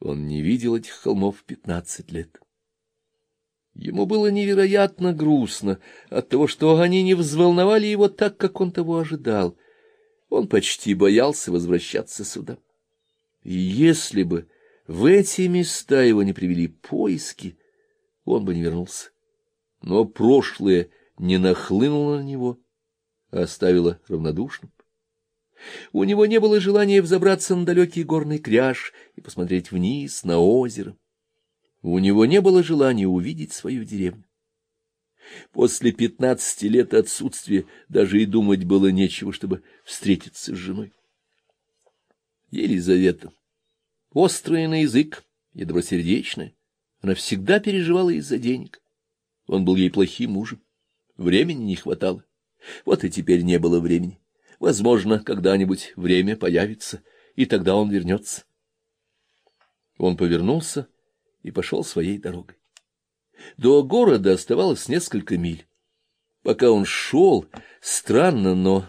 Он не видел этих холмов пятнадцать лет. Ему было невероятно грустно от того, что они не взволновали его так, как он того ожидал. Он почти боялся возвращаться сюда. И если бы в эти места его не привели поиски, он бы не вернулся. Но прошлое не нахлынуло на него, а оставило равнодушным. У него не было желания взобраться на далекий горный кряж и посмотреть вниз на озеро. У него не было желания увидеть свою деревню. После пятнадцати лет отсутствия даже и думать было нечего, чтобы встретиться с женой. Елизавета, острая на язык и добросердечная, она всегда переживала из-за денег. Он был ей плохим мужем, времени не хватало. Вот и теперь не было времени. Возможно, когда-нибудь время появится, и тогда он вернется. Он повернулся и пошел своей дорогой. До города оставалось несколько миль. Пока он шел, странно, но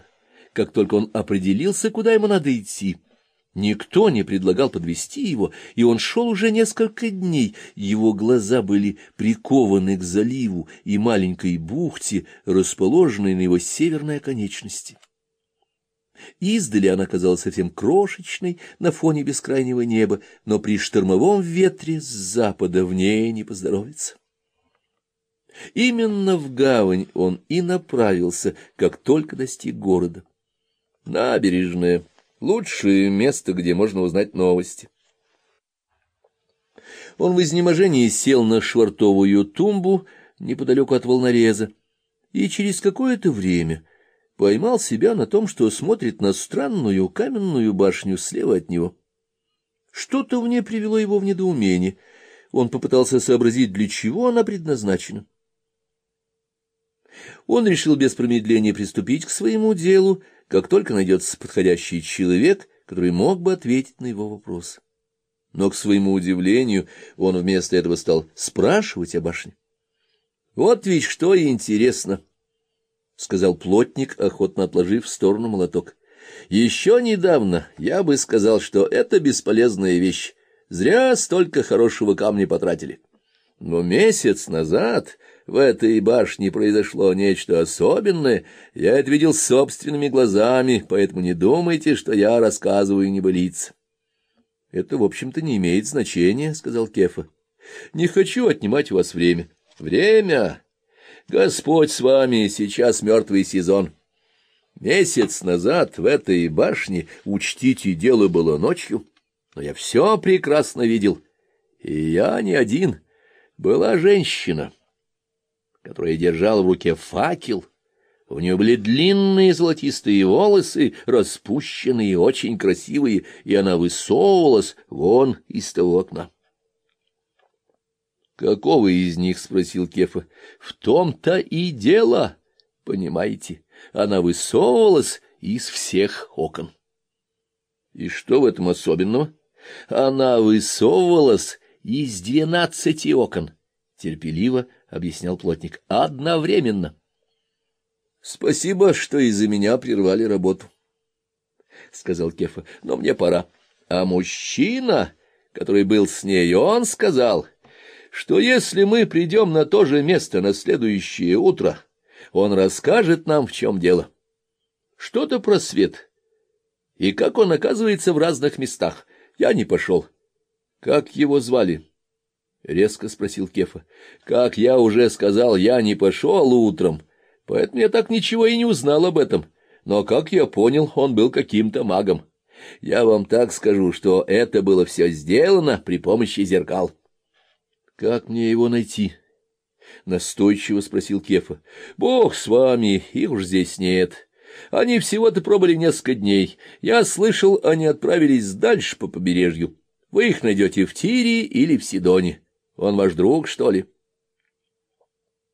как только он определился, куда ему надо идти, никто не предлагал подвести его, и он шел уже несколько дней. Его глаза были прикованы к заливу и маленькой бухте, расположенной на его северной оконечности. Издали она казалась совсем крошечной на фоне бескрайнего неба, но при штормовом ветре с запада в ней не поздоровится. Именно в гавань он и направился, как только достиг города. Набережная — лучшее место, где можно узнать новости. Он в изнеможении сел на швартовую тумбу неподалеку от волнореза, и через какое-то время поймал себя на том, что смотрит на странную каменную башню слева от него. Что-то в ней привело его в недоумение. Он попытался сообразить, для чего она предназначена. Он решил без промедления приступить к своему делу, как только найдется подходящий человек, который мог бы ответить на его вопрос. Но, к своему удивлению, он вместо этого стал спрашивать о башне. Вот ведь что интересно. — сказал плотник, охотно отложив в сторону молоток. — Еще недавно я бы сказал, что это бесполезная вещь. Зря столько хорошего камня потратили. Но месяц назад в этой башне произошло нечто особенное. Я это видел собственными глазами, поэтому не думайте, что я рассказываю небылиц. — Это, в общем-то, не имеет значения, — сказал Кефа. — Не хочу отнимать у вас время. — Время! Господь с вами, сейчас мертвый сезон. Месяц назад в этой башне, учтите, дело было ночью, но я все прекрасно видел. И я не один. Была женщина, которая держала в руке факел. У нее были длинные золотистые волосы, распущенные, очень красивые, и она высовывалась вон из того окна. Какого из них? — спросил Кефа. — В том-то и дело, понимаете. Она высовывалась из всех окон. — И что в этом особенного? — Она высовывалась из двенадцати окон, — терпеливо объяснял плотник. — Одновременно. — Спасибо, что из-за меня прервали работу, — сказал Кефа. — Но мне пора. А мужчина, который был с ней, он сказал что если мы придем на то же место на следующее утро, он расскажет нам, в чем дело. Что-то про свет. И как он оказывается в разных местах. Я не пошел. Как его звали? — резко спросил Кефа. — Как я уже сказал, я не пошел утром, поэтому я так ничего и не узнал об этом. Но, как я понял, он был каким-то магом. Я вам так скажу, что это было все сделано при помощи зеркал. Как мне его найти? — настойчиво спросил Кефа. — Бог с вами, их уж здесь нет. Они всего-то пробыли несколько дней. Я слышал, они отправились дальше по побережью. Вы их найдете в Тире или в Сидоне. Он ваш друг, что ли?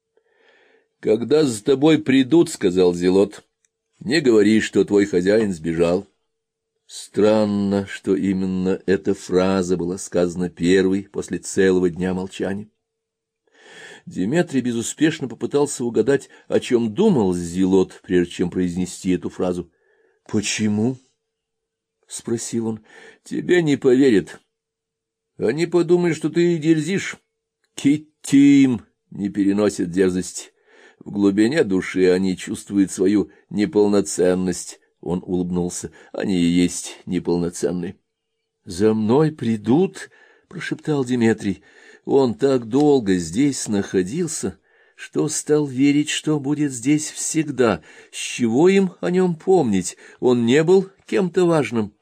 — Когда за тобой придут, — сказал Зелот, — не говори, что твой хозяин сбежал. — Странно, что именно эта фраза была сказана первой после целого дня молчания. Диметрий безуспешно попытался угадать, о чем думал Зилот, прежде чем произнести эту фразу. — Почему? — спросил он. — Тебе не поверят. Они подумают, что ты дерзишь. Китим не переносит дерзости. В глубине души они чувствуют свою неполноценность. Он улыбнулся. Они и есть неполноценные. — За мной придут, — прошептал Диметрий. Он так долго здесь находился, что стал верить, что будет здесь всегда. С чего им о нем помнить? Он не был кем-то важным.